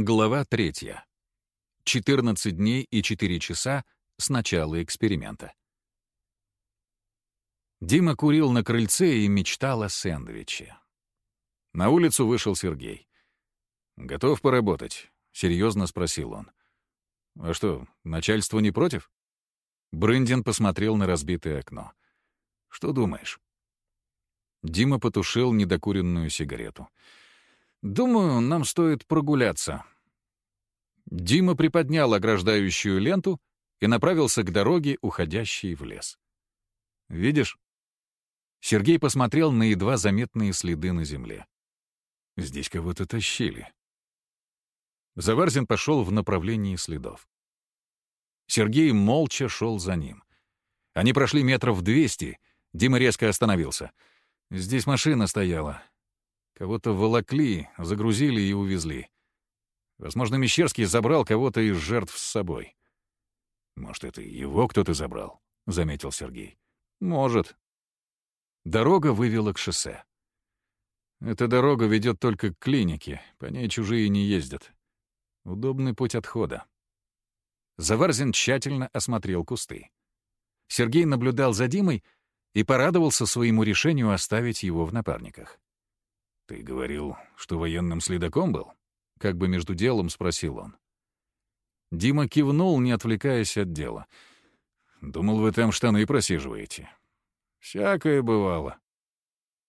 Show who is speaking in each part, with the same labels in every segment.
Speaker 1: Глава третья. 14 дней и 4 часа с начала эксперимента. Дима курил на крыльце и мечтал о сэндвиче. На улицу вышел Сергей. «Готов поработать?» — серьезно спросил он. «А что, начальство не против?» Брындин посмотрел на разбитое окно. «Что думаешь?» Дима потушил недокуренную сигарету. «Думаю, нам стоит прогуляться». Дима приподнял ограждающую ленту и направился к дороге, уходящей в лес. «Видишь?» Сергей посмотрел на едва заметные следы на земле. «Здесь кого-то тащили». Заварзин пошел в направлении следов. Сергей молча шел за ним. Они прошли метров двести. Дима резко остановился. «Здесь машина стояла. Кого-то волокли, загрузили и увезли. Возможно, Мещерский забрал кого-то из жертв с собой. «Может, это его кто-то забрал?» — заметил Сергей. «Может». Дорога вывела к шоссе. Эта дорога ведет только к клинике, по ней чужие не ездят. Удобный путь отхода. Заварзин тщательно осмотрел кусты. Сергей наблюдал за Димой и порадовался своему решению оставить его в напарниках. «Ты говорил, что военным следаком был?» — как бы между делом спросил он. Дима кивнул, не отвлекаясь от дела. «Думал, вы там штаны просиживаете». «Всякое бывало».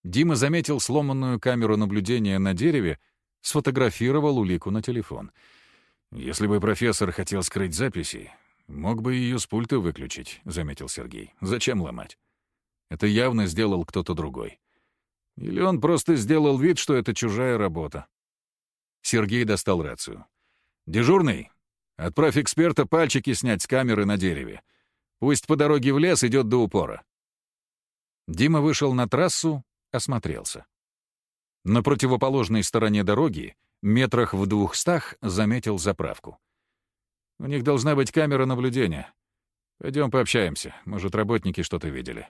Speaker 1: Дима заметил сломанную камеру наблюдения на дереве, сфотографировал улику на телефон. «Если бы профессор хотел скрыть записи, мог бы ее с пульта выключить», — заметил Сергей. «Зачем ломать? Это явно сделал кто-то другой». Или он просто сделал вид, что это чужая работа. Сергей достал рацию. «Дежурный, отправь эксперта пальчики снять с камеры на дереве. Пусть по дороге в лес идет до упора». Дима вышел на трассу, осмотрелся. На противоположной стороне дороги, метрах в двухстах, заметил заправку. «У них должна быть камера наблюдения. Пойдем пообщаемся, может, работники что-то видели».